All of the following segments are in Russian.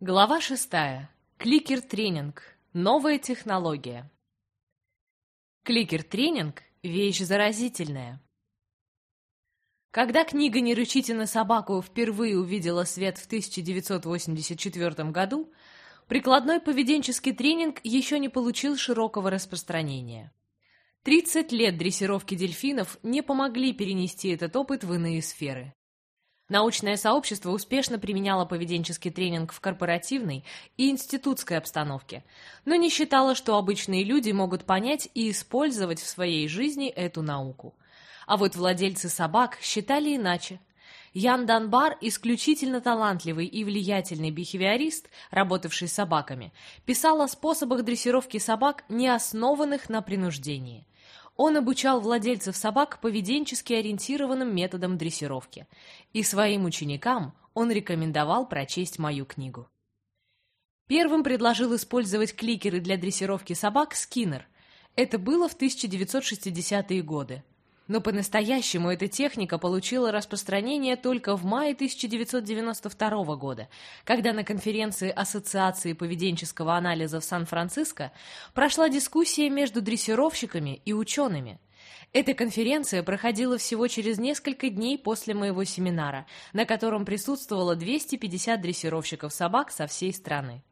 Глава шестая. Кликер-тренинг. Новая технология. Кликер-тренинг – вещь заразительная. Когда книга «Не рычите на собаку» впервые увидела свет в 1984 году, прикладной поведенческий тренинг еще не получил широкого распространения. 30 лет дрессировки дельфинов не помогли перенести этот опыт в иные сферы. Научное сообщество успешно применяло поведенческий тренинг в корпоративной и институтской обстановке, но не считало, что обычные люди могут понять и использовать в своей жизни эту науку. А вот владельцы собак считали иначе. Ян Данбар, исключительно талантливый и влиятельный бихевиорист, работавший с собаками, писал о способах дрессировки собак, не основанных на принуждении. Он обучал владельцев собак поведенчески ориентированным методам дрессировки. И своим ученикам он рекомендовал прочесть мою книгу. Первым предложил использовать кликеры для дрессировки собак Скиннер. Это было в 1960-е годы но по-настоящему эта техника получила распространение только в мае 1992 года, когда на конференции Ассоциации поведенческого анализа в Сан-Франциско прошла дискуссия между дрессировщиками и учеными. Эта конференция проходила всего через несколько дней после моего семинара, на котором присутствовало 250 дрессировщиков собак со всей страны.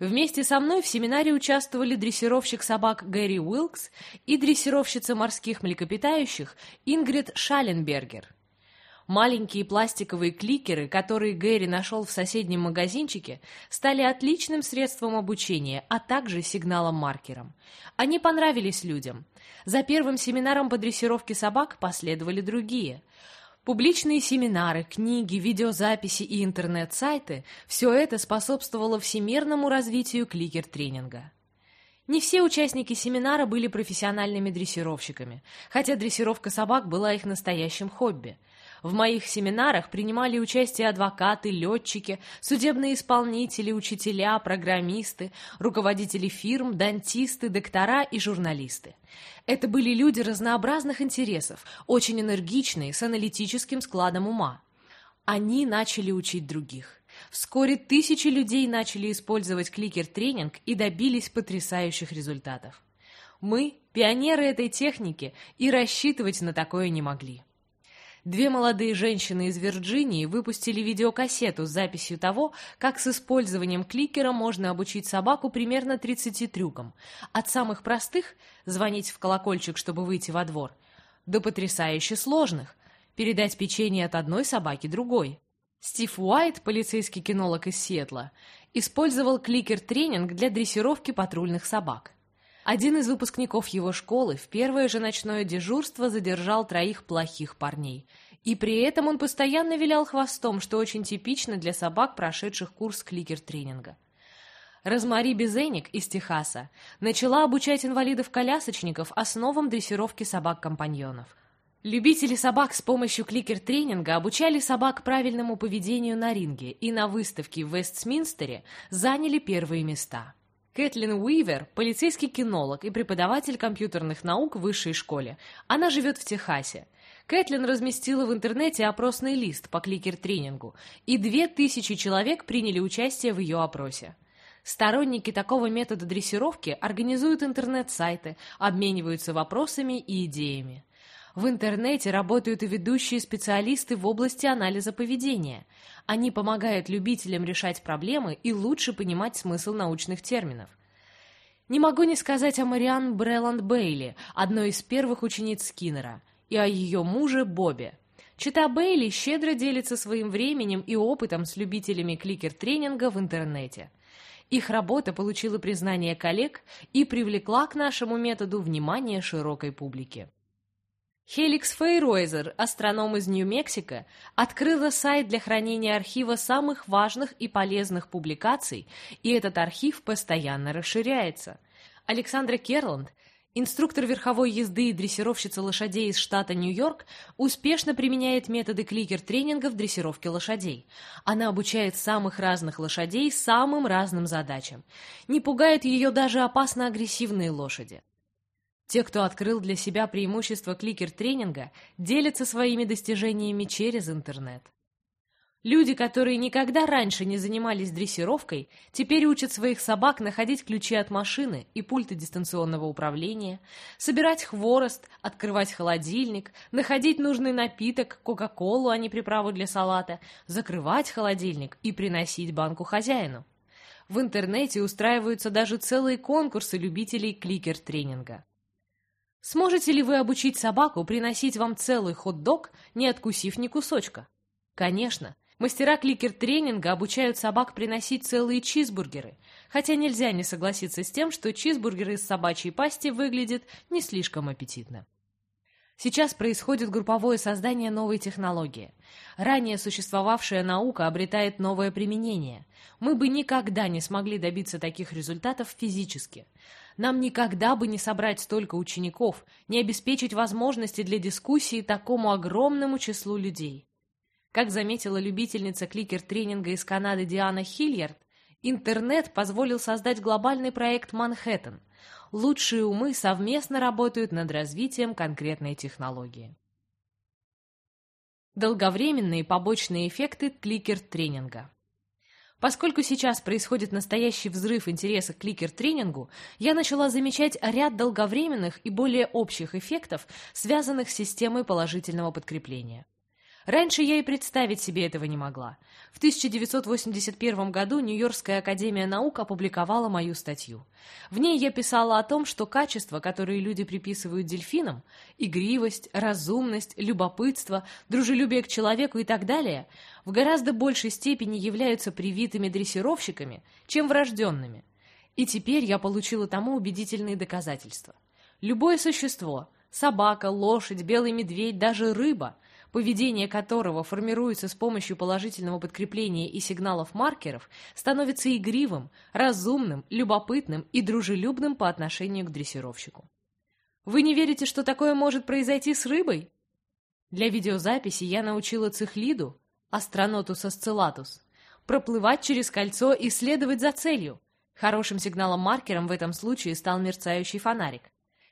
Вместе со мной в семинаре участвовали дрессировщик собак Гэри Уилкс и дрессировщица морских млекопитающих Ингрид Шаленбергер. Маленькие пластиковые кликеры, которые Гэри нашел в соседнем магазинчике, стали отличным средством обучения, а также сигналом-маркером. Они понравились людям. За первым семинаром по дрессировке собак последовали другие – Публичные семинары, книги, видеозаписи и интернет-сайты – все это способствовало всемирному развитию кликер-тренинга. Не все участники семинара были профессиональными дрессировщиками, хотя дрессировка собак была их настоящим хобби – в моих семинарах принимали участие адвокаты, летчики, судебные исполнители, учителя, программисты, руководители фирм, дантисты, доктора и журналисты. Это были люди разнообразных интересов, очень энергичные, с аналитическим складом ума. Они начали учить других. Вскоре тысячи людей начали использовать кликер-тренинг и добились потрясающих результатов. Мы, пионеры этой техники, и рассчитывать на такое не могли. Две молодые женщины из Вирджинии выпустили видеокассету с записью того, как с использованием кликера можно обучить собаку примерно 30 трюкам. От самых простых – звонить в колокольчик, чтобы выйти во двор, до потрясающе сложных – передать печенье от одной собаки другой. Стив Уайт, полицейский кинолог из Сиэтла, использовал кликер-тренинг для дрессировки патрульных собак. Один из выпускников его школы в первое же ночное дежурство задержал троих плохих парней. И при этом он постоянно вилял хвостом, что очень типично для собак, прошедших курс кликер-тренинга. Розмари Безеник из Техаса начала обучать инвалидов-колясочников основам дрессировки собак-компаньонов. Любители собак с помощью кликер-тренинга обучали собак правильному поведению на ринге и на выставке в Вестминстере заняли первые места. Кэтлин Уивер – полицейский кинолог и преподаватель компьютерных наук в высшей школе. Она живет в Техасе. Кэтлин разместила в интернете опросный лист по кликер-тренингу, и две тысячи человек приняли участие в ее опросе. Сторонники такого метода дрессировки организуют интернет-сайты, обмениваются вопросами и идеями. В интернете работают и ведущие специалисты в области анализа поведения. Они помогают любителям решать проблемы и лучше понимать смысл научных терминов. Не могу не сказать о Мариан Бреланд Бейли, одной из первых учениц Скиннера, и о ее муже Бобе. Чита Бейли щедро делится своим временем и опытом с любителями кликер-тренинга в интернете. Их работа получила признание коллег и привлекла к нашему методу внимание широкой публики. Хеликс Фейройзер, астроном из Нью-Мексико, открыла сайт для хранения архива самых важных и полезных публикаций, и этот архив постоянно расширяется. Александра Керланд, инструктор верховой езды и дрессировщица лошадей из штата Нью-Йорк, успешно применяет методы кликер-тренинга в дрессировке лошадей. Она обучает самых разных лошадей самым разным задачам. Не пугает ее даже опасно-агрессивные лошади. Те, кто открыл для себя преимущество кликер-тренинга, делятся своими достижениями через интернет. Люди, которые никогда раньше не занимались дрессировкой, теперь учат своих собак находить ключи от машины и пульты дистанционного управления, собирать хворост, открывать холодильник, находить нужный напиток, кока-колу, а не приправу для салата, закрывать холодильник и приносить банку хозяину. В интернете устраиваются даже целые конкурсы любителей кликер-тренинга. Сможете ли вы обучить собаку приносить вам целый хот-дог, не откусив ни кусочка? Конечно, Мастера кликер-тренинга обучают собак приносить целые чизбургеры, хотя нельзя не согласиться с тем, что чизбургеры из собачьей пасти выглядят не слишком аппетитно. Сейчас происходит групповое создание новой технологии. Ранее существовавшая наука обретает новое применение. Мы бы никогда не смогли добиться таких результатов физически. Нам никогда бы не собрать столько учеников, не обеспечить возможности для дискуссии такому огромному числу людей. Как заметила любительница кликер-тренинга из Канады Диана Хильярд, интернет позволил создать глобальный проект «Манхэттен». Лучшие умы совместно работают над развитием конкретной технологии. Долговременные побочные эффекты кликер-тренинга. Поскольку сейчас происходит настоящий взрыв интереса к кликер-тренингу, я начала замечать ряд долговременных и более общих эффектов, связанных с системой положительного подкрепления. Раньше я и представить себе этого не могла. В 1981 году Нью-Йоркская академия наук опубликовала мою статью. В ней я писала о том, что качества, которые люди приписывают дельфинам – игривость, разумность, любопытство, дружелюбие к человеку и так далее – в гораздо большей степени являются привитыми дрессировщиками, чем врожденными. И теперь я получила тому убедительные доказательства. Любое существо – собака, лошадь, белый медведь, даже рыба – поведение которого формируется с помощью положительного подкрепления и сигналов маркеров, становится игривым, разумным, любопытным и дружелюбным по отношению к дрессировщику. Вы не верите, что такое может произойти с рыбой? Для видеозаписи я научила цихлиду, астронотус осциллатус, проплывать через кольцо и следовать за целью. Хорошим сигналом-маркером в этом случае стал мерцающий фонарик.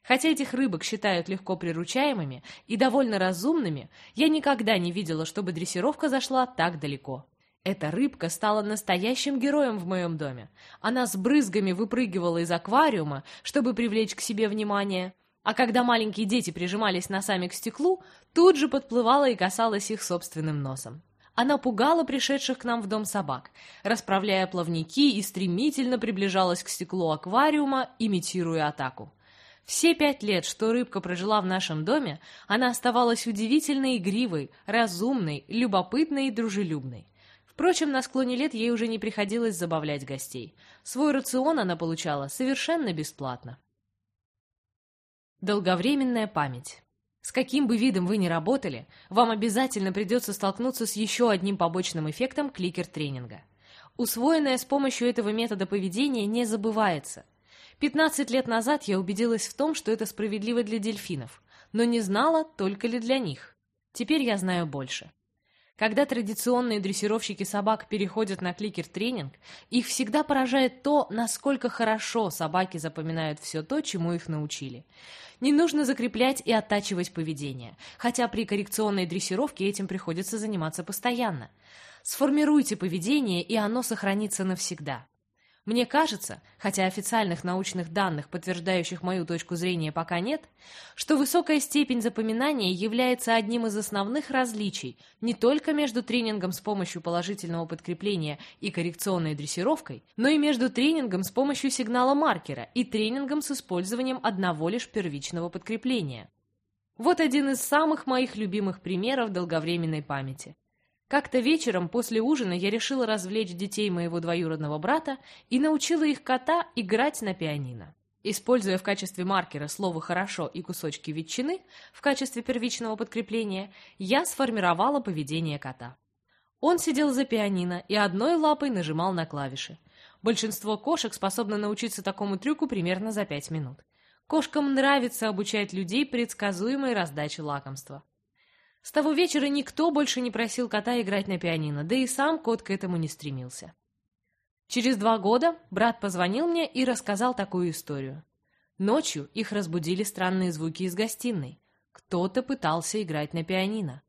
Хотя этих рыбок считают легко приручаемыми и довольно разумными, я никогда не видела, чтобы дрессировка зашла так далеко. Эта рыбка стала настоящим героем в моем доме. Она с брызгами выпрыгивала из аквариума, чтобы привлечь к себе внимание, а когда маленькие дети прижимались носами к стеклу, тут же подплывала и касалась их собственным носом. Она пугала пришедших к нам в дом собак, расправляя плавники и стремительно приближалась к стеклу аквариума, имитируя атаку. Все пять лет, что рыбка прожила в нашем доме, она оставалась удивительно игривой, разумной, любопытной и дружелюбной. Впрочем, на склоне лет ей уже не приходилось забавлять гостей. Свой рацион она получала совершенно бесплатно. Долговременная память. С каким бы видом вы ни работали, вам обязательно придется столкнуться с еще одним побочным эффектом кликер-тренинга. Усвоенное с помощью этого метода поведения не забывается – 15 лет назад я убедилась в том, что это справедливо для дельфинов, но не знала, только ли для них. Теперь я знаю больше. Когда традиционные дрессировщики собак переходят на кликер-тренинг, их всегда поражает то, насколько хорошо собаки запоминают все то, чему их научили. Не нужно закреплять и оттачивать поведение, хотя при коррекционной дрессировке этим приходится заниматься постоянно. Сформируйте поведение, и оно сохранится навсегда. Мне кажется, хотя официальных научных данных, подтверждающих мою точку зрения, пока нет, что высокая степень запоминания является одним из основных различий не только между тренингом с помощью положительного подкрепления и коррекционной дрессировкой, но и между тренингом с помощью сигнала маркера и тренингом с использованием одного лишь первичного подкрепления. Вот один из самых моих любимых примеров долговременной памяти. Как-то вечером после ужина я решила развлечь детей моего двоюродного брата и научила их кота играть на пианино. Используя в качестве маркера слово «хорошо» и кусочки ветчины в качестве первичного подкрепления, я сформировала поведение кота. Он сидел за пианино и одной лапой нажимал на клавиши. Большинство кошек способно научиться такому трюку примерно за пять минут. Кошкам нравится обучать людей предсказуемой раздаче лакомства. С того вечера никто больше не просил кота играть на пианино, да и сам кот к этому не стремился. Через два года брат позвонил мне и рассказал такую историю. Ночью их разбудили странные звуки из гостиной. Кто-то пытался играть на пианино.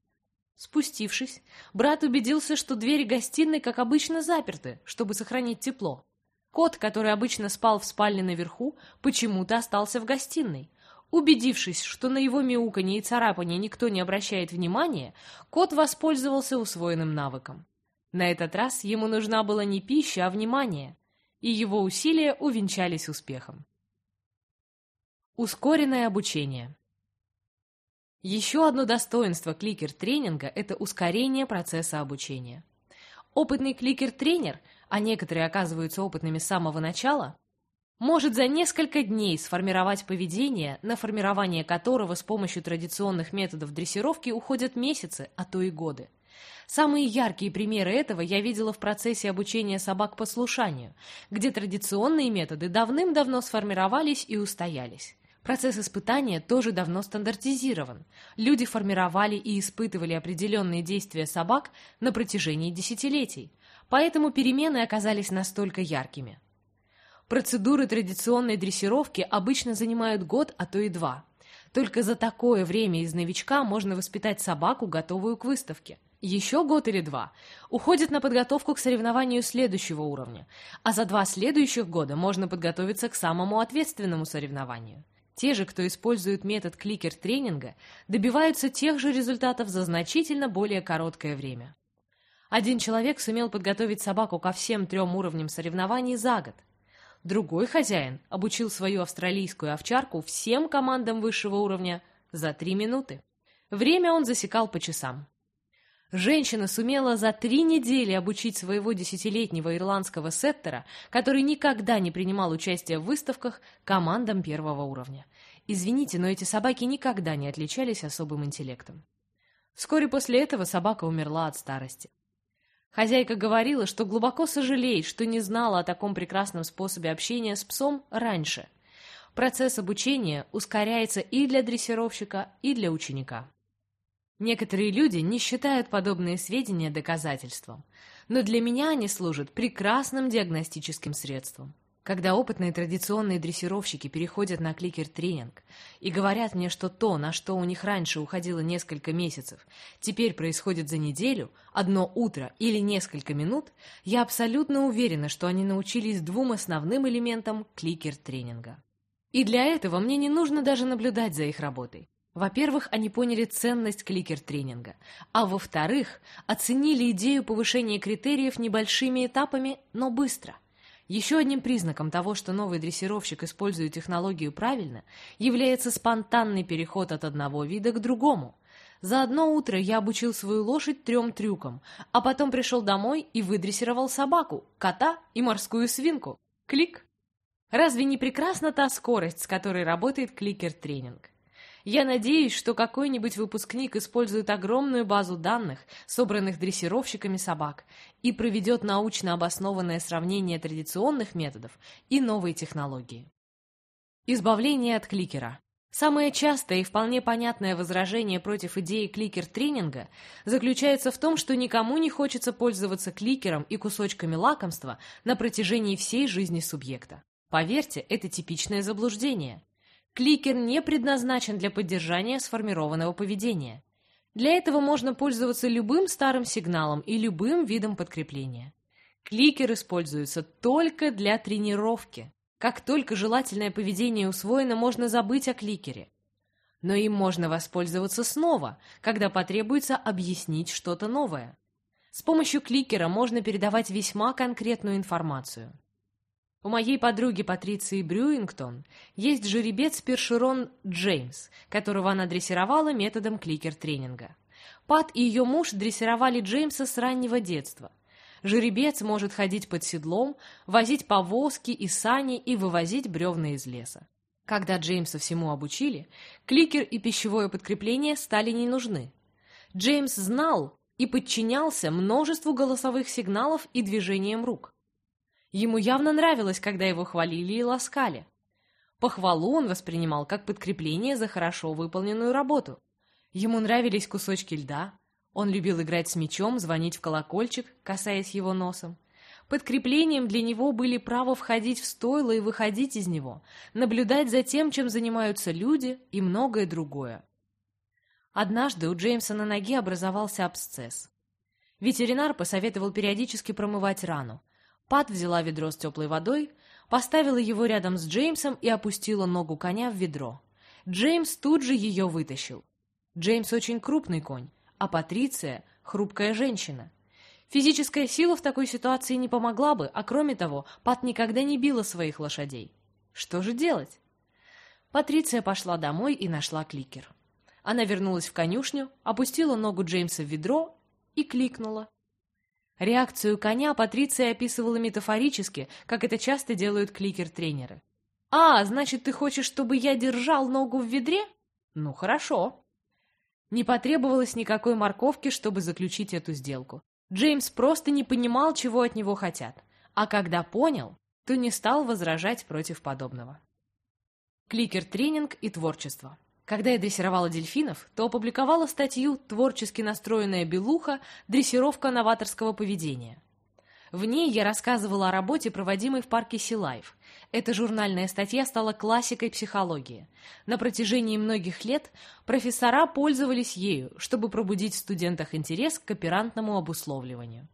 Спустившись, брат убедился, что двери гостиной, как обычно, заперты, чтобы сохранить тепло. Кот, который обычно спал в спальне наверху, почему-то остался в гостиной. Убедившись, что на его мяуканье и царапание никто не обращает внимания, кот воспользовался усвоенным навыком. На этот раз ему нужна была не пища, а внимание, и его усилия увенчались успехом. Ускоренное обучение Еще одно достоинство кликер-тренинга – это ускорение процесса обучения. Опытный кликер-тренер, а некоторые оказываются опытными с самого начала, может за несколько дней сформировать поведение, на формирование которого с помощью традиционных методов дрессировки уходят месяцы, а то и годы. Самые яркие примеры этого я видела в процессе обучения собак послушанию, где традиционные методы давным-давно сформировались и устоялись. Процесс испытания тоже давно стандартизирован. Люди формировали и испытывали определенные действия собак на протяжении десятилетий, поэтому перемены оказались настолько яркими. Процедуры традиционной дрессировки обычно занимают год, а то и два. Только за такое время из новичка можно воспитать собаку, готовую к выставке – еще год или два уходит на подготовку к соревнованию следующего уровня, а за два следующих года можно подготовиться к самому ответственному соревнованию. Те же, кто использует метод кликер-тренинга, добиваются тех же результатов за значительно более короткое время. Один человек сумел подготовить собаку ко всем трем уровням соревнований за год. Другой хозяин обучил свою австралийскую овчарку всем командам высшего уровня за три минуты. Время он засекал по часам. Женщина сумела за три недели обучить своего десятилетнего ирландского сеттера, который никогда не принимал участия в выставках, командам первого уровня. Извините, но эти собаки никогда не отличались особым интеллектом. Вскоре после этого собака умерла от старости. Хозяйка говорила, что глубоко сожалеет, что не знала о таком прекрасном способе общения с псом раньше. Процесс обучения ускоряется и для дрессировщика, и для ученика. Некоторые люди не считают подобные сведения доказательством, но для меня они служат прекрасным диагностическим средством. Когда опытные традиционные дрессировщики переходят на кликер-тренинг и говорят мне, что то, на что у них раньше уходило несколько месяцев, теперь происходит за неделю, одно утро или несколько минут, я абсолютно уверена, что они научились двум основным элементам кликер-тренинга. И для этого мне не нужно даже наблюдать за их работой. Во-первых, они поняли ценность кликер-тренинга, а во-вторых, оценили идею повышения критериев небольшими этапами, но быстро. Еще одним признаком того, что новый дрессировщик использует технологию правильно, является спонтанный переход от одного вида к другому. За одно утро я обучил свою лошадь трем трюкам, а потом пришел домой и выдрессировал собаку, кота и морскую свинку. Клик! Разве не прекрасна та скорость, с которой работает кликер-тренинг? Я надеюсь, что какой-нибудь выпускник использует огромную базу данных, собранных дрессировщиками собак, и проведет научно обоснованное сравнение традиционных методов и новой технологии. Избавление от кликера. Самое частое и вполне понятное возражение против идеи кликер-тренинга заключается в том, что никому не хочется пользоваться кликером и кусочками лакомства на протяжении всей жизни субъекта. Поверьте, это типичное заблуждение. Кликер не предназначен для поддержания сформированного поведения. Для этого можно пользоваться любым старым сигналом и любым видом подкрепления. Кликер используется только для тренировки. Как только желательное поведение усвоено, можно забыть о кликере. Но им можно воспользоваться снова, когда потребуется объяснить что-то новое. С помощью кликера можно передавать весьма конкретную информацию. У моей подруги Патриции Брюингтон есть жеребец Першерон Джеймс, которого она дрессировала методом кликер-тренинга. Пат и ее муж дрессировали Джеймса с раннего детства. Жеребец может ходить под седлом, возить повозки и сани и вывозить бревна из леса. Когда Джеймса всему обучили, кликер и пищевое подкрепление стали не нужны. Джеймс знал и подчинялся множеству голосовых сигналов и движениям рук. Ему явно нравилось, когда его хвалили и ласкали. Похвалу он воспринимал как подкрепление за хорошо выполненную работу. Ему нравились кусочки льда. Он любил играть с мячом, звонить в колокольчик, касаясь его носом. Подкреплением для него были право входить в стойло и выходить из него, наблюдать за тем, чем занимаются люди и многое другое. Однажды у Джеймса на ноге образовался абсцесс. Ветеринар посоветовал периодически промывать рану. Пат взяла ведро с теплой водой, поставила его рядом с Джеймсом и опустила ногу коня в ведро. Джеймс тут же ее вытащил. Джеймс очень крупный конь, а Патриция — хрупкая женщина. Физическая сила в такой ситуации не помогла бы, а кроме того, Пат никогда не била своих лошадей. Что же делать? Патриция пошла домой и нашла кликер. Она вернулась в конюшню, опустила ногу Джеймса в ведро и кликнула. Реакцию коня Патриция описывала метафорически, как это часто делают кликер-тренеры. «А, значит, ты хочешь, чтобы я держал ногу в ведре? Ну, хорошо». Не потребовалось никакой морковки, чтобы заключить эту сделку. Джеймс просто не понимал, чего от него хотят. А когда понял, то не стал возражать против подобного. Кликер-тренинг и творчество. Когда я дрессировала дельфинов, то опубликовала статью «Творчески настроенная белуха. Дрессировка новаторского поведения». В ней я рассказывала о работе, проводимой в парке Силайф. Эта журнальная статья стала классикой психологии. На протяжении многих лет профессора пользовались ею, чтобы пробудить в студентах интерес к оперантному обусловливанию.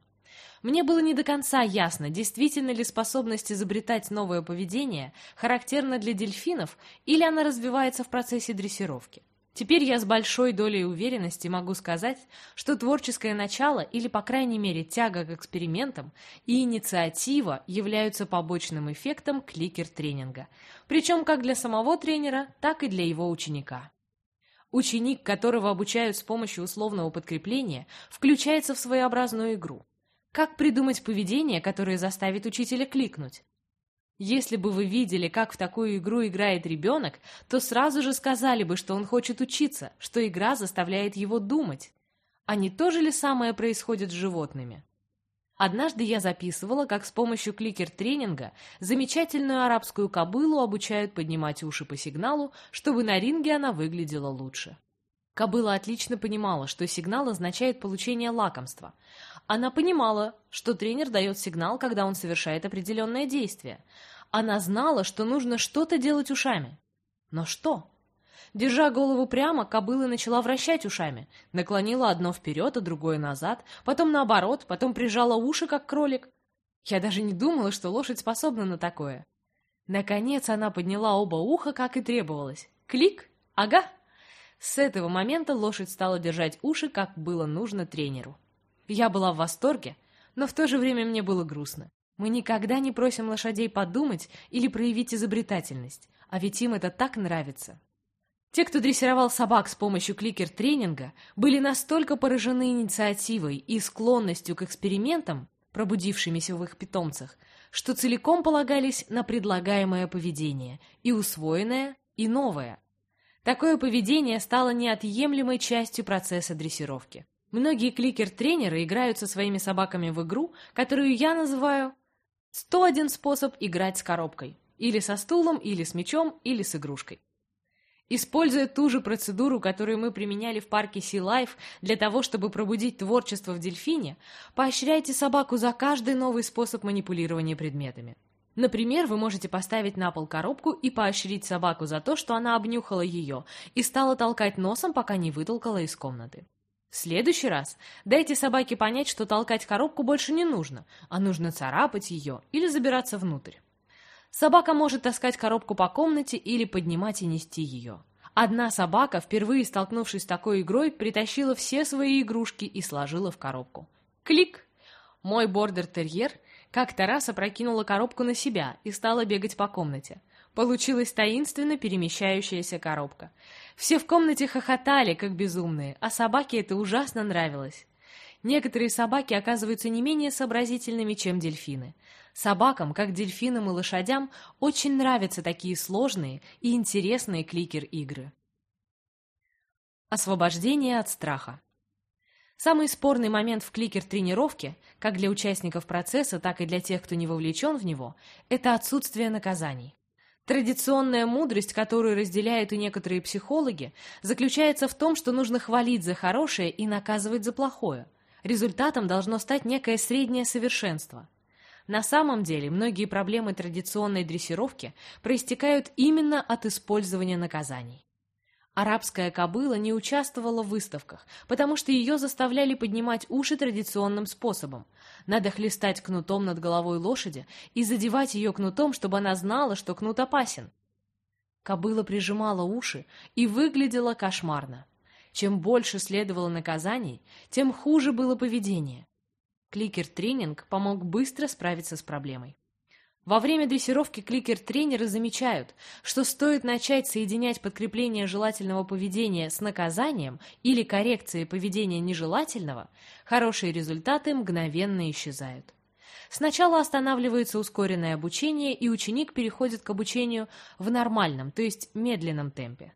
Мне было не до конца ясно, действительно ли способность изобретать новое поведение характерна для дельфинов или она развивается в процессе дрессировки. Теперь я с большой долей уверенности могу сказать, что творческое начало или, по крайней мере, тяга к экспериментам и инициатива являются побочным эффектом кликер-тренинга, причем как для самого тренера, так и для его ученика. Ученик, которого обучают с помощью условного подкрепления, включается в своеобразную игру. Как придумать поведение, которое заставит учителя кликнуть? Если бы вы видели, как в такую игру играет ребенок, то сразу же сказали бы, что он хочет учиться, что игра заставляет его думать. А не то же ли самое происходит с животными? Однажды я записывала, как с помощью кликер-тренинга замечательную арабскую кобылу обучают поднимать уши по сигналу, чтобы на ринге она выглядела лучше. Кобыла отлично понимала, что сигнал означает получение лакомства. Она понимала, что тренер дает сигнал, когда он совершает определенное действие. Она знала, что нужно что-то делать ушами. Но что? Держа голову прямо, кобыла начала вращать ушами. Наклонила одно вперед, а другое назад, потом наоборот, потом прижала уши, как кролик. Я даже не думала, что лошадь способна на такое. Наконец она подняла оба уха, как и требовалось. Клик! Ага! С этого момента лошадь стала держать уши, как было нужно тренеру. Я была в восторге, но в то же время мне было грустно. Мы никогда не просим лошадей подумать или проявить изобретательность, а ведь им это так нравится. Те, кто дрессировал собак с помощью кликер-тренинга, были настолько поражены инициативой и склонностью к экспериментам, пробудившимися в их питомцах, что целиком полагались на предлагаемое поведение, и усвоенное, и новое, Такое поведение стало неотъемлемой частью процесса дрессировки. Многие кликер-тренеры играют со своими собаками в игру, которую я называю «101 способ играть с коробкой» или со стулом, или с мячом, или с игрушкой. Используя ту же процедуру, которую мы применяли в парке Sea Life для того, чтобы пробудить творчество в дельфине, поощряйте собаку за каждый новый способ манипулирования предметами. Например, вы можете поставить на пол коробку и поощрить собаку за то, что она обнюхала ее и стала толкать носом, пока не вытолкала из комнаты. В следующий раз дайте собаке понять, что толкать коробку больше не нужно, а нужно царапать ее или забираться внутрь. Собака может таскать коробку по комнате или поднимать и нести ее. Одна собака, впервые столкнувшись с такой игрой, притащила все свои игрушки и сложила в коробку. Клик! Мой бордер-терьер как-то раз опрокинула коробку на себя и стала бегать по комнате. Получилась таинственно перемещающаяся коробка. Все в комнате хохотали, как безумные, а собаке это ужасно нравилось. Некоторые собаки оказываются не менее сообразительными, чем дельфины. Собакам, как дельфинам и лошадям, очень нравятся такие сложные и интересные кликер-игры. Освобождение от страха. Самый спорный момент в кликер-тренировке, как для участников процесса, так и для тех, кто не вовлечен в него, это отсутствие наказаний. Традиционная мудрость, которую разделяют и некоторые психологи, заключается в том, что нужно хвалить за хорошее и наказывать за плохое. Результатом должно стать некое среднее совершенство. На самом деле, многие проблемы традиционной дрессировки проистекают именно от использования наказаний. Арабская кобыла не участвовала в выставках, потому что ее заставляли поднимать уши традиционным способом. Надо хлестать кнутом над головой лошади и задевать ее кнутом, чтобы она знала, что кнут опасен. Кобыла прижимала уши и выглядела кошмарно. Чем больше следовало наказаний, тем хуже было поведение. Кликер-тренинг помог быстро справиться с проблемой. Во время дрессировки кликер-тренеры замечают, что стоит начать соединять подкрепление желательного поведения с наказанием или коррекцией поведения нежелательного, хорошие результаты мгновенно исчезают. Сначала останавливается ускоренное обучение, и ученик переходит к обучению в нормальном, то есть медленном темпе.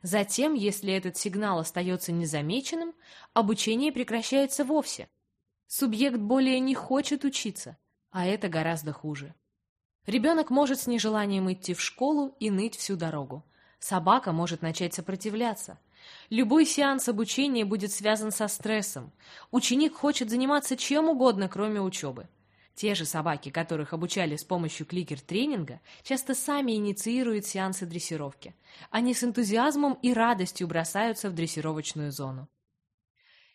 Затем, если этот сигнал остается незамеченным, обучение прекращается вовсе. Субъект более не хочет учиться, а это гораздо хуже. Ребенок может с нежеланием идти в школу и ныть всю дорогу. Собака может начать сопротивляться. Любой сеанс обучения будет связан со стрессом. Ученик хочет заниматься чем угодно, кроме учебы. Те же собаки, которых обучали с помощью кликер-тренинга, часто сами инициируют сеансы дрессировки. Они с энтузиазмом и радостью бросаются в дрессировочную зону.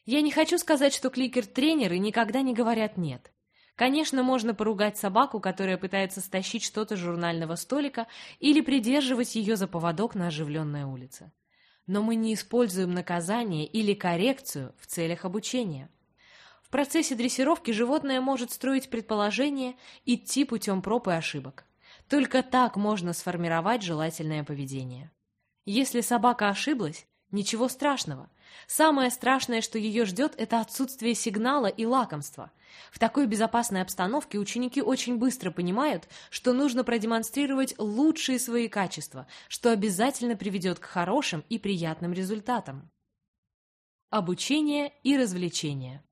Я не хочу сказать, что кликер-тренеры никогда не говорят «нет». Конечно, можно поругать собаку, которая пытается стащить что-то с журнального столика или придерживать ее за поводок на оживленной улице. Но мы не используем наказание или коррекцию в целях обучения. В процессе дрессировки животное может строить предположения, идти путем проб и ошибок. Только так можно сформировать желательное поведение. Если собака ошиблась, ничего страшного. Самое страшное, что ее ждет, это отсутствие сигнала и лакомства – в такой безопасной обстановке ученики очень быстро понимают, что нужно продемонстрировать лучшие свои качества, что обязательно приведет к хорошим и приятным результатам. Обучение и развлечение.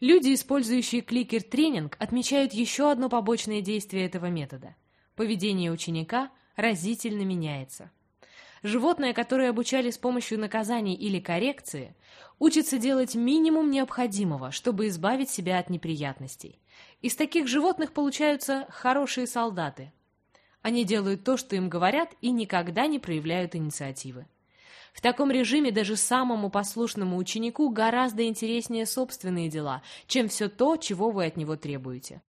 Люди, использующие кликер-тренинг, отмечают еще одно побочное действие этого метода. Поведение ученика разительно меняется. Животное, которое обучали с помощью наказаний или коррекции, учится делать минимум необходимого, чтобы избавить себя от неприятностей. Из таких животных получаются хорошие солдаты. Они делают то, что им говорят, и никогда не проявляют инициативы. В таком режиме даже самому послушному ученику гораздо интереснее собственные дела, чем все то, чего вы от него требуете.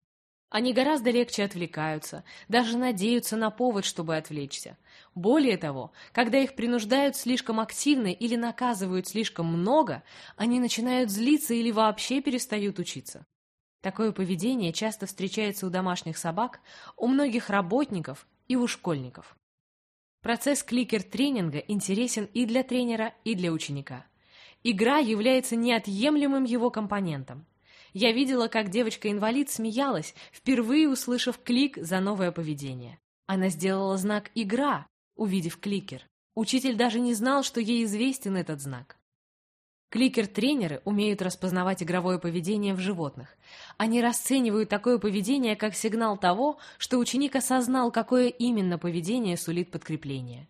Они гораздо легче отвлекаются, даже надеются на повод, чтобы отвлечься. Более того, когда их принуждают слишком активно или наказывают слишком много, они начинают злиться или вообще перестают учиться. Такое поведение часто встречается у домашних собак, у многих работников и у школьников. Процесс кликер-тренинга интересен и для тренера, и для ученика. Игра является неотъемлемым его компонентом. Я видела, как девочка-инвалид смеялась, впервые услышав клик за новое поведение. Она сделала знак «Игра», увидев кликер. Учитель даже не знал, что ей известен этот знак. Кликер-тренеры умеют распознавать игровое поведение в животных. Они расценивают такое поведение как сигнал того, что ученик осознал, какое именно поведение сулит подкрепление.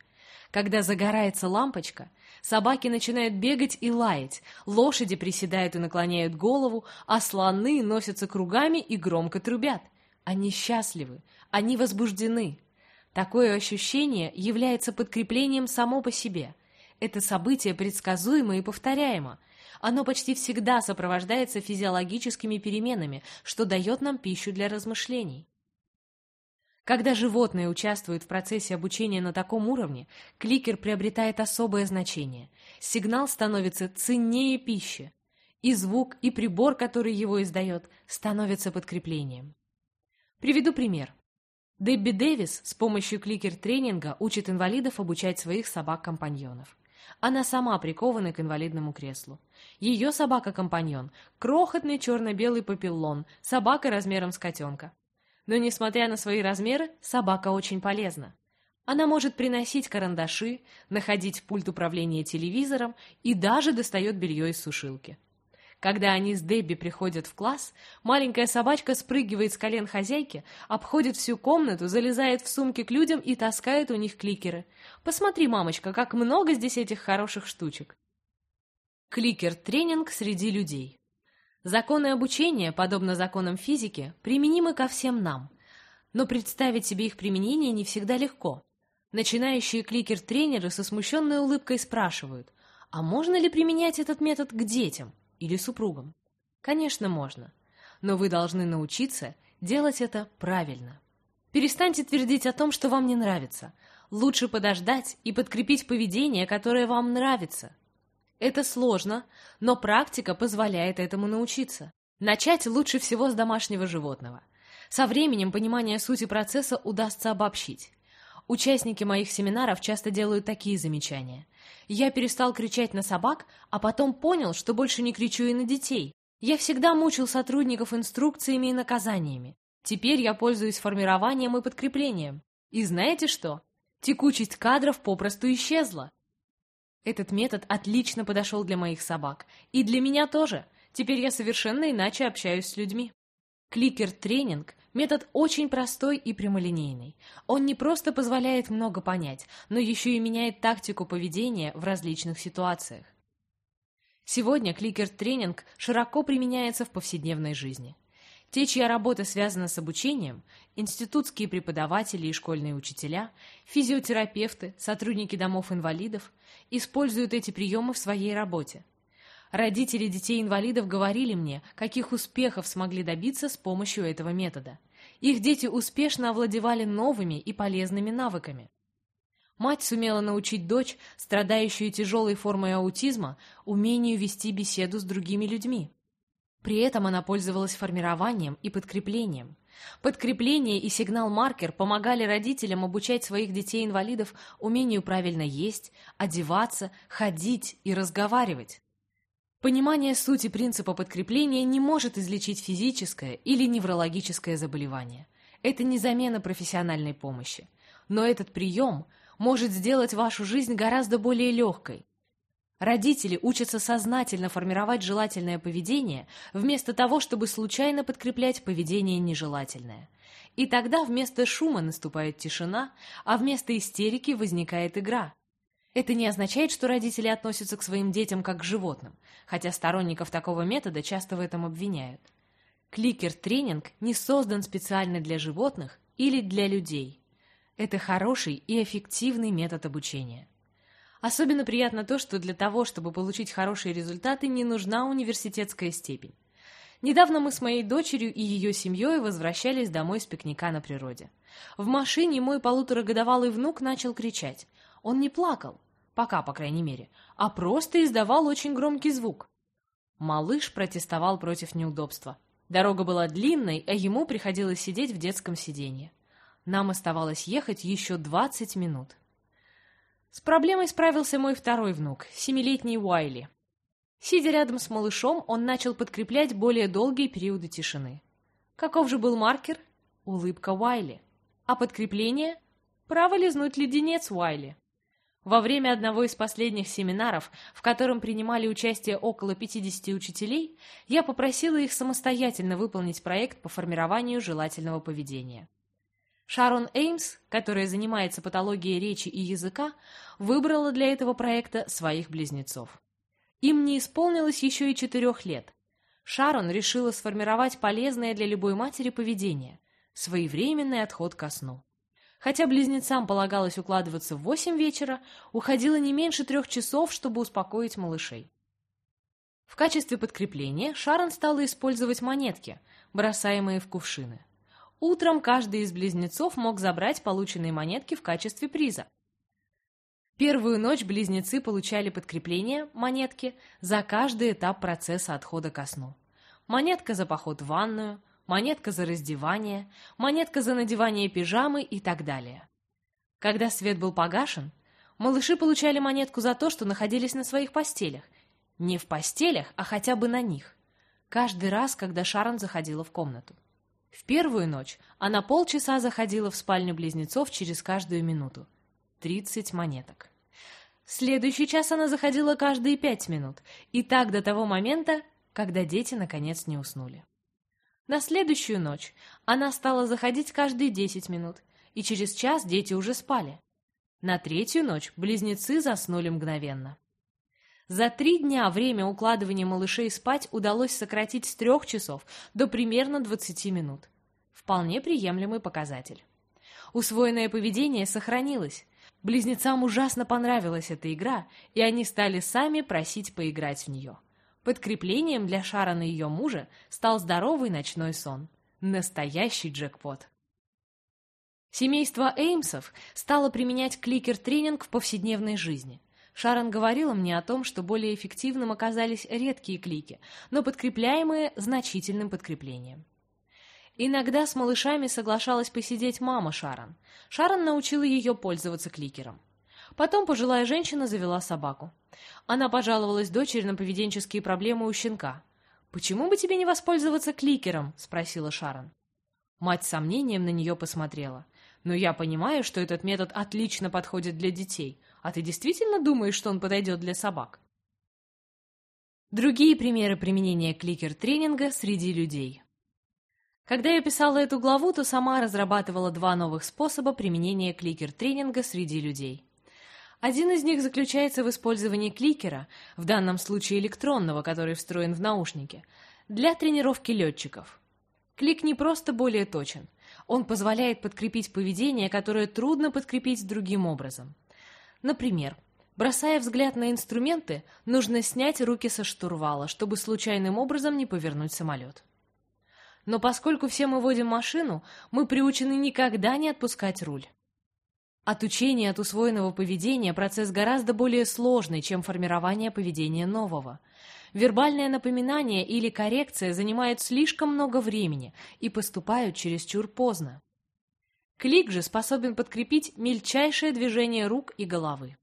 Когда загорается лампочка, собаки начинают бегать и лаять, лошади приседают и наклоняют голову, а слоны носятся кругами и громко трубят. Они счастливы, они возбуждены. Такое ощущение является подкреплением само по себе. Это событие предсказуемо и повторяемо. Оно почти всегда сопровождается физиологическими переменами, что дает нам пищу для размышлений. Когда животное участвует в процессе обучения на таком уровне, кликер приобретает особое значение. Сигнал становится ценнее пищи. И звук, и прибор, который его издает, становятся подкреплением. Приведу пример. Дебби Дэвис с помощью кликер-тренинга учит инвалидов обучать своих собак-компаньонов. Она сама прикована к инвалидному креслу. Ее собака-компаньон – крохотный черно-белый папиллон, собака размером с котенка. Но, несмотря на свои размеры, собака очень полезна. Она может приносить карандаши, находить пульт управления телевизором и даже достает белье из сушилки. Когда они с Дебби приходят в класс, маленькая собачка спрыгивает с колен хозяйки, обходит всю комнату, залезает в сумки к людям и таскает у них кликеры. «Посмотри, мамочка, как много здесь этих хороших штучек!» Кликер-тренинг среди людей. Законы обучения, подобно законам физики, применимы ко всем нам. Но представить себе их применение не всегда легко. Начинающие кликер-тренеры со смущенной улыбкой спрашивают, а можно ли применять этот метод к детям или супругам? Конечно, можно. Но вы должны научиться делать это правильно. Перестаньте твердить о том, что вам не нравится. Лучше подождать и подкрепить поведение, которое вам нравится. Это сложно, но практика позволяет этому научиться. Начать лучше всего с домашнего животного. Со временем понимание сути процесса удастся обобщить. Участники моих семинаров часто делают такие замечания. Я перестал кричать на собак, а потом понял, что больше не кричу и на детей. Я всегда мучил сотрудников инструкциями и наказаниями. Теперь я пользуюсь формированием и подкреплением. И знаете что? Текучесть кадров попросту исчезла. Этот метод отлично подошел для моих собак. И для меня тоже. Теперь я совершенно иначе общаюсь с людьми. Кликер-тренинг – метод очень простой и прямолинейный. Он не просто позволяет много понять, но еще и меняет тактику поведения в различных ситуациях. Сегодня кликер-тренинг широко применяется в повседневной жизни. Те, чья работа связана с обучением, институтские преподаватели и школьные учителя, физиотерапевты, сотрудники домов инвалидов, используют эти приемы в своей работе. Родители детей-инвалидов говорили мне, каких успехов смогли добиться с помощью этого метода. Их дети успешно овладевали новыми и полезными навыками. Мать сумела научить дочь, страдающую тяжелой формой аутизма, умению вести беседу с другими людьми. При этом она пользовалась формированием и подкреплением. Подкрепление и сигнал-маркер помогали родителям обучать своих детей-инвалидов умению правильно есть, одеваться, ходить и разговаривать. Понимание сути принципа подкрепления не может излечить физическое или неврологическое заболевание. Это не замена профессиональной помощи. Но этот прием – может сделать вашу жизнь гораздо более легкой. Родители учатся сознательно формировать желательное поведение, вместо того, чтобы случайно подкреплять поведение нежелательное. И тогда вместо шума наступает тишина, а вместо истерики возникает игра. Это не означает, что родители относятся к своим детям как к животным, хотя сторонников такого метода часто в этом обвиняют. Кликер-тренинг не создан специально для животных или для людей – это хороший и эффективный метод обучения. Особенно приятно то, что для того, чтобы получить хорошие результаты, не нужна университетская степень. Недавно мы с моей дочерью и ее семьей возвращались домой с пикника на природе. В машине мой полуторагодовалый внук начал кричать. Он не плакал, пока, по крайней мере, а просто издавал очень громкий звук. Малыш протестовал против неудобства. Дорога была длинной, а ему приходилось сидеть в детском сиденье. Нам оставалось ехать еще 20 минут. С проблемой справился мой второй внук, семилетний Уайли. Сидя рядом с малышом, он начал подкреплять более долгие периоды тишины. Каков же был маркер? Улыбка Уайли. А подкрепление? Право лизнуть леденец Уайли. Во время одного из последних семинаров, в котором принимали участие около 50 учителей, я попросила их самостоятельно выполнить проект по формированию желательного поведения. Шарон Эймс, которая занимается патологией речи и языка, выбрала для этого проекта своих близнецов. Им не исполнилось еще и четырех лет. Шарон решила сформировать полезное для любой матери поведение – своевременный отход ко сну. Хотя близнецам полагалось укладываться в восемь вечера, уходило не меньше трех часов, чтобы успокоить малышей. В качестве подкрепления Шарон стала использовать монетки, бросаемые в кувшины. Утром каждый из близнецов мог забрать полученные монетки в качестве приза. Первую ночь близнецы получали подкрепление, монетки, за каждый этап процесса отхода ко сну. Монетка за поход в ванную, монетка за раздевание, монетка за надевание пижамы и так далее. Когда свет был погашен, малыши получали монетку за то, что находились на своих постелях. Не в постелях, а хотя бы на них. Каждый раз, когда Шарон заходила в комнату. В первую ночь она полчаса заходила в спальню близнецов через каждую минуту. Тридцать монеток. В следующий час она заходила каждые пять минут, и так до того момента, когда дети наконец не уснули. На следующую ночь она стала заходить каждые десять минут, и через час дети уже спали. На третью ночь близнецы заснули мгновенно. За три дня время укладывания малышей спать удалось сократить с трех часов до примерно 20 минут. Вполне приемлемый показатель. Усвоенное поведение сохранилось. Близнецам ужасно понравилась эта игра, и они стали сами просить поиграть в нее. Подкреплением для Шарона и ее мужа стал здоровый ночной сон. Настоящий джекпот. Семейство Эймсов стало применять кликер-тренинг в повседневной жизни. Шарон говорила мне о том, что более эффективным оказались редкие клики, но подкрепляемые значительным подкреплением. Иногда с малышами соглашалась посидеть мама Шарон. Шарон научила ее пользоваться кликером. Потом пожилая женщина завела собаку. Она пожаловалась дочери на поведенческие проблемы у щенка. «Почему бы тебе не воспользоваться кликером?» — спросила Шарон. Мать с сомнением на нее посмотрела. «Но я понимаю, что этот метод отлично подходит для детей. А ты действительно думаешь, что он подойдет для собак?» Другие примеры применения кликер-тренинга среди людей. Когда я писала эту главу, то сама разрабатывала два новых способа применения кликер-тренинга среди людей. Один из них заключается в использовании кликера, в данном случае электронного, который встроен в наушники, для тренировки летчиков. Клик не просто более точен, он позволяет подкрепить поведение, которое трудно подкрепить другим образом. Например, бросая взгляд на инструменты, нужно снять руки со штурвала, чтобы случайным образом не повернуть самолет. Но поскольку все мы водим машину, мы приучены никогда не отпускать руль. Отучение от усвоенного поведения – процесс гораздо более сложный, чем формирование поведения нового. Вербальное напоминание или коррекция занимают слишком много времени и поступают чересчур поздно. Клик же способен подкрепить мельчайшее движение рук и головы.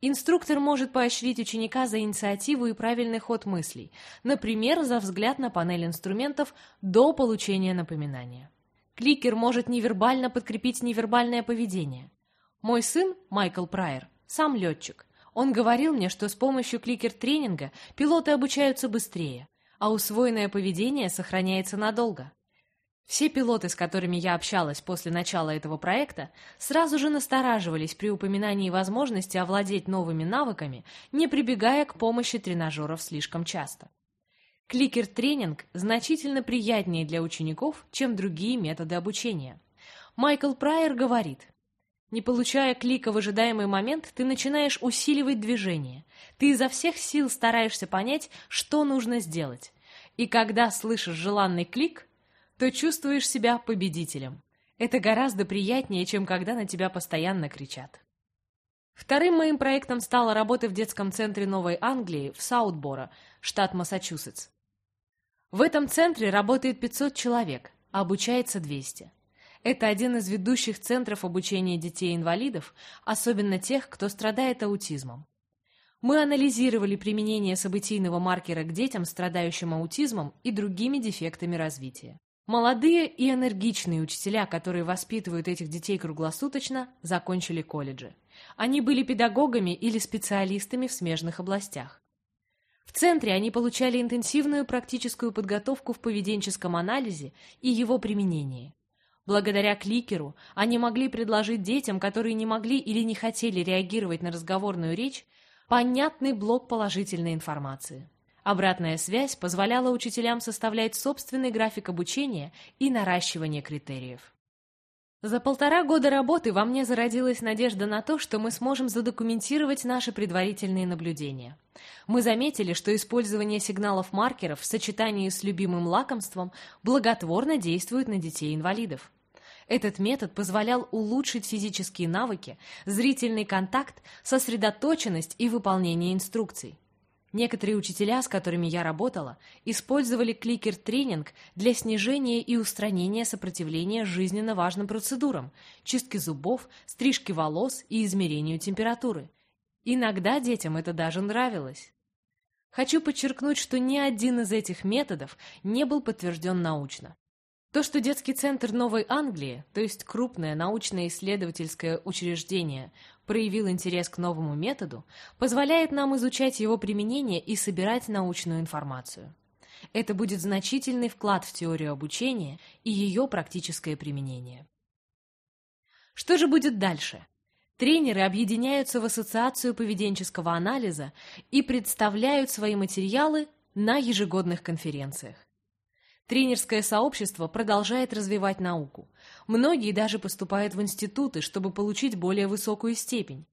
Инструктор может поощрить ученика за инициативу и правильный ход мыслей, например, за взгляд на панель инструментов до получения напоминания. Кликер может невербально подкрепить невербальное поведение. Мой сын, Майкл Прайер, сам летчик. Он говорил мне, что с помощью кликер-тренинга пилоты обучаются быстрее, а усвоенное поведение сохраняется надолго. Все пилоты, с которыми я общалась после начала этого проекта, сразу же настораживались при упоминании возможности овладеть новыми навыками, не прибегая к помощи тренажеров слишком часто. Кликер-тренинг значительно приятнее для учеников, чем другие методы обучения. Майкл Прайер говорит, не получая клика в ожидаемый момент, ты начинаешь усиливать движение. Ты изо всех сил стараешься понять, что нужно сделать. И когда слышишь желанный клик, то чувствуешь себя победителем. Это гораздо приятнее, чем когда на тебя постоянно кричат. Вторым моим проектом стала работа в детском центре Новой Англии в Саутборо, штат Массачусетс. В этом центре работает 500 человек, а обучается 200. Это один из ведущих центров обучения детей-инвалидов, особенно тех, кто страдает аутизмом. Мы анализировали применение событийного маркера к детям, страдающим аутизмом и другими дефектами развития. Молодые и энергичные учителя, которые воспитывают этих детей круглосуточно, закончили колледжи. Они были педагогами или специалистами в смежных областях. В центре они получали интенсивную практическую подготовку в поведенческом анализе и его применении. Благодаря кликеру они могли предложить детям, которые не могли или не хотели реагировать на разговорную речь, понятный блок положительной информации. Обратная связь позволяла учителям составлять собственный график обучения и наращивания критериев. За полтора года работы во мне зародилась надежда на то, что мы сможем задокументировать наши предварительные наблюдения. Мы заметили, что использование сигналов маркеров в сочетании с любимым лакомством благотворно действует на детей-инвалидов. Этот метод позволял улучшить физические навыки, зрительный контакт, сосредоточенность и выполнение инструкций. Некоторые учителя, с которыми я работала, использовали кликер-тренинг для снижения и устранения сопротивления жизненно важным процедурам – чистки зубов, стрижки волос и измерению температуры. Иногда детям это даже нравилось. Хочу подчеркнуть, что ни один из этих методов не был подтвержден научно. То, что детский центр Новой Англии, то есть крупное научно-исследовательское учреждение, проявил интерес к новому методу, позволяет нам изучать его применение и собирать научную информацию. Это будет значительный вклад в теорию обучения и ее практическое применение. Что же будет дальше? Тренеры объединяются в ассоциацию поведенческого анализа и представляют свои материалы на ежегодных конференциях. Тренерское сообщество продолжает развивать науку. Многие даже поступают в институты, чтобы получить более высокую степень.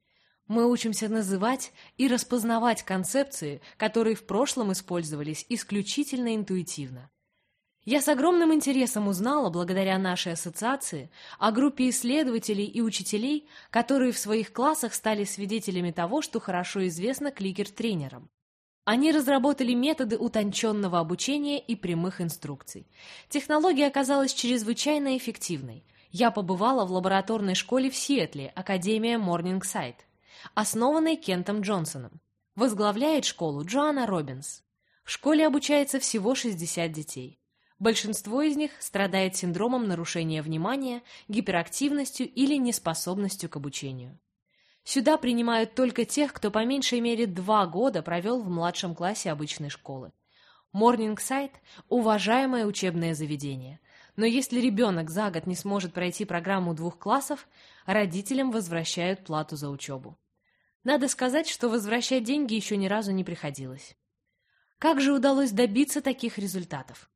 Мы учимся называть и распознавать концепции, которые в прошлом использовались исключительно интуитивно. Я с огромным интересом узнала, благодаря нашей ассоциации, о группе исследователей и учителей, которые в своих классах стали свидетелями того, что хорошо известно кликер-тренерам. Они разработали методы утонченного обучения и прямых инструкций. Технология оказалась чрезвычайно эффективной. Я побывала в лабораторной школе в Сиэтле, Академия Morningside, основанной Кентом Джонсоном. Возглавляет школу Джоанна Робинс. В школе обучается всего 60 детей. Большинство из них страдает синдромом нарушения внимания, гиперактивностью или неспособностью к обучению. Сюда принимают только тех, кто по меньшей мере два года провел в младшем классе обычной школы. Морнингсайд – уважаемое учебное заведение. Но если ребенок за год не сможет пройти программу двух классов, родителям возвращают плату за учебу. Надо сказать, что возвращать деньги еще ни разу не приходилось. Как же удалось добиться таких результатов?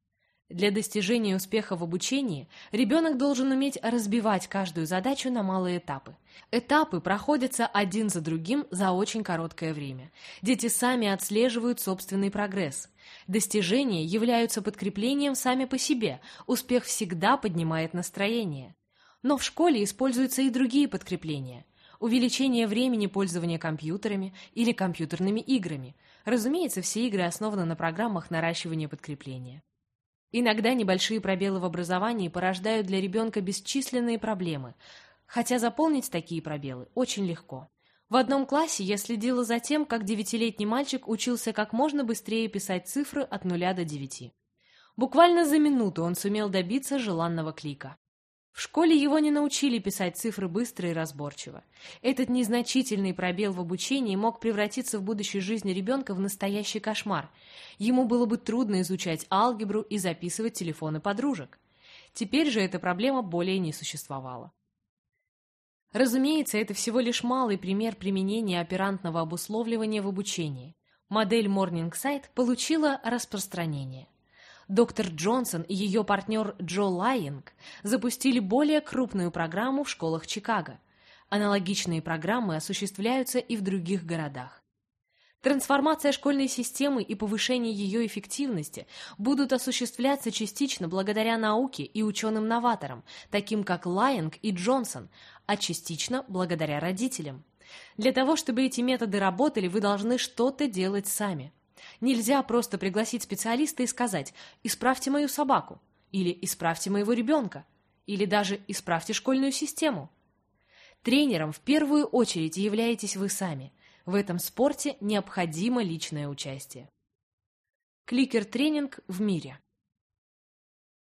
Для достижения успеха в обучении ребенок должен уметь разбивать каждую задачу на малые этапы. Этапы проходятся один за другим за очень короткое время. Дети сами отслеживают собственный прогресс. Достижения являются подкреплением сами по себе, успех всегда поднимает настроение. Но в школе используются и другие подкрепления. Увеличение времени пользования компьютерами или компьютерными играми. Разумеется, все игры основаны на программах наращивания подкрепления. Иногда небольшие пробелы в образовании порождают для ребенка бесчисленные проблемы, хотя заполнить такие пробелы очень легко. В одном классе я следила за тем, как девятилетний мальчик учился как можно быстрее писать цифры от нуля до девяти. Буквально за минуту он сумел добиться желанного клика. В школе его не научили писать цифры быстро и разборчиво. Этот незначительный пробел в обучении мог превратиться в будущей жизни ребенка в настоящий кошмар. Ему было бы трудно изучать алгебру и записывать телефоны подружек. Теперь же эта проблема более не существовала. Разумеется, это всего лишь малый пример применения оперантного обусловливания в обучении. Модель Morningside получила распространение – доктор Джонсон и ее партнер Джо Лайинг запустили более крупную программу в школах Чикаго. Аналогичные программы осуществляются и в других городах. Трансформация школьной системы и повышение ее эффективности будут осуществляться частично благодаря науке и ученым-новаторам, таким как Лайинг и Джонсон, а частично благодаря родителям. Для того, чтобы эти методы работали, вы должны что-то делать сами – Нельзя просто пригласить специалиста и сказать «исправьте мою собаку» или «исправьте моего ребенка» или даже «исправьте школьную систему». Тренером в первую очередь являетесь вы сами. В этом спорте необходимо личное участие. Кликер-тренинг в мире.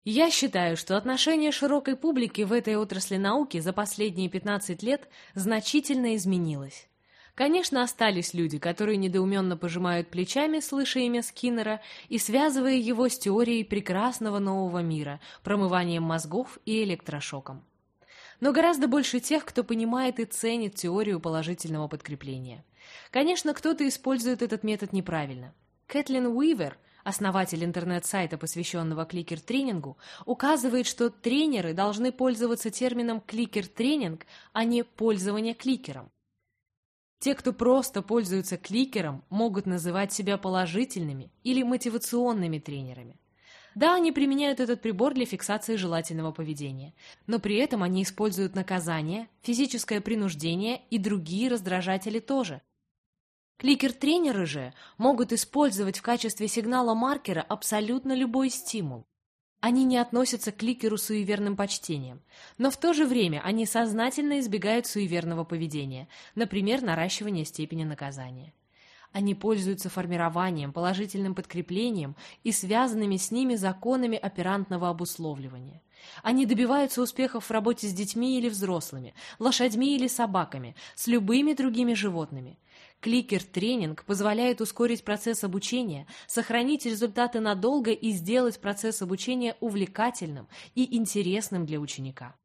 Я считаю, что отношение широкой публики в этой отрасли науки за последние 15 лет значительно изменилось. Конечно, остались люди, которые недоуменно пожимают плечами, слыша имя Скиннера, и связывая его с теорией прекрасного нового мира, промыванием мозгов и электрошоком. Но гораздо больше тех, кто понимает и ценит теорию положительного подкрепления. Конечно, кто-то использует этот метод неправильно. Кэтлин Уивер, основатель интернет-сайта, посвященного кликер-тренингу, указывает, что тренеры должны пользоваться термином «кликер-тренинг», а не «пользование кликером». Те, кто просто пользуются кликером, могут называть себя положительными или мотивационными тренерами. Да, они применяют этот прибор для фиксации желательного поведения, но при этом они используют наказание, физическое принуждение и другие раздражатели тоже. Кликер-тренеры же могут использовать в качестве сигнала маркера абсолютно любой стимул. Они не относятся к кликеру суеверным почтением, но в то же время они сознательно избегают суеверного поведения, например, наращивания степени наказания. Они пользуются формированием, положительным подкреплением и связанными с ними законами оперантного обусловливания. Они добиваются успехов в работе с детьми или взрослыми, лошадьми или собаками, с любыми другими животными. Кликер-тренинг позволяет ускорить процесс обучения, сохранить результаты надолго и сделать процесс обучения увлекательным и интересным для ученика.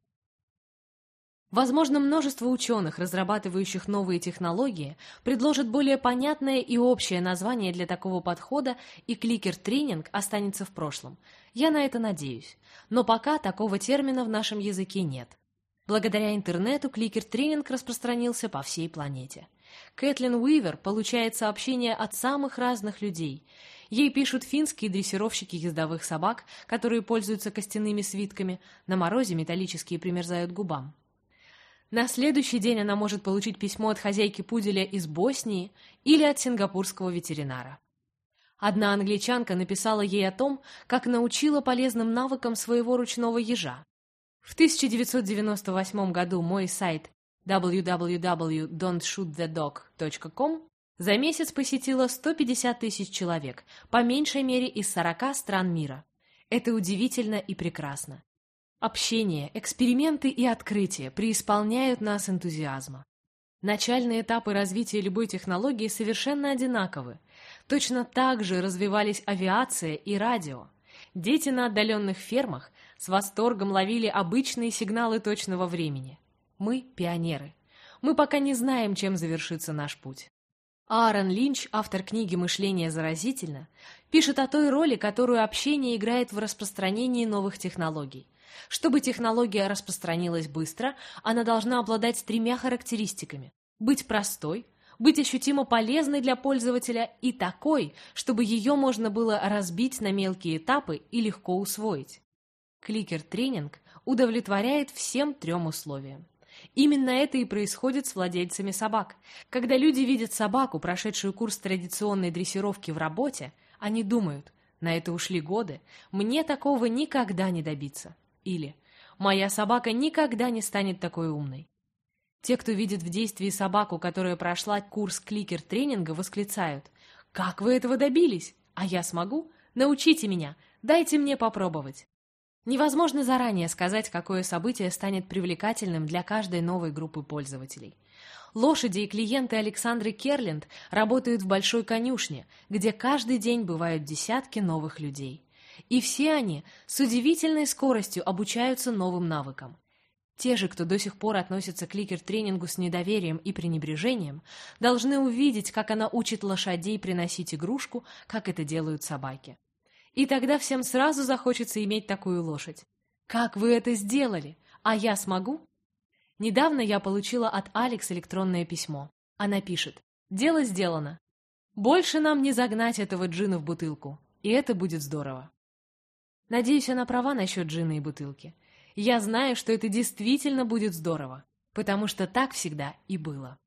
Возможно, множество ученых, разрабатывающих новые технологии, предложат более понятное и общее название для такого подхода, и кликер-тренинг останется в прошлом. Я на это надеюсь. Но пока такого термина в нашем языке нет. Благодаря интернету кликер-тренинг распространился по всей планете. Кэтлин Уивер получает сообщения от самых разных людей. Ей пишут финские дрессировщики ездовых собак, которые пользуются костяными свитками, на морозе металлические примерзают губам. На следующий день она может получить письмо от хозяйки пуделя из Боснии или от сингапурского ветеринара. Одна англичанка написала ей о том, как научила полезным навыкам своего ручного ежа. В 1998 году мой сайт www.don'tshootthedog.com за месяц посетило 150 тысяч человек, по меньшей мере из 40 стран мира. Это удивительно и прекрасно. Общение, эксперименты и открытия преисполняют нас энтузиазма. Начальные этапы развития любой технологии совершенно одинаковы. Точно так же развивались авиация и радио. Дети на отдаленных фермах с восторгом ловили обычные сигналы точного времени. Мы – пионеры. Мы пока не знаем, чем завершится наш путь. Аарон Линч, автор книги «Мышление заразительно», пишет о той роли, которую общение играет в распространении новых технологий – чтобы технология распространилась быстро, она должна обладать тремя характеристиками. Быть простой, быть ощутимо полезной для пользователя и такой, чтобы ее можно было разбить на мелкие этапы и легко усвоить. Кликер-тренинг удовлетворяет всем трем условиям. Именно это и происходит с владельцами собак. Когда люди видят собаку, прошедшую курс традиционной дрессировки в работе, они думают, на это ушли годы, мне такого никогда не добиться. Или «Моя собака никогда не станет такой умной». Те, кто видит в действии собаку, которая прошла курс кликер-тренинга, восклицают «Как вы этого добились? А я смогу? Научите меня! Дайте мне попробовать!» Невозможно заранее сказать, какое событие станет привлекательным для каждой новой группы пользователей. Лошади и клиенты Александры Керленд работают в большой конюшне, где каждый день бывают десятки новых людей. И все они с удивительной скоростью обучаются новым навыкам. Те же, кто до сих пор относится к ликер-тренингу с недоверием и пренебрежением, должны увидеть, как она учит лошадей приносить игрушку, как это делают собаки. И тогда всем сразу захочется иметь такую лошадь. «Как вы это сделали? А я смогу?» Недавно я получила от Алекс электронное письмо. Она пишет «Дело сделано. Больше нам не загнать этого джина в бутылку, и это будет здорово». Надеюсь, она права насчет джина и бутылки. Я знаю, что это действительно будет здорово, потому что так всегда и было.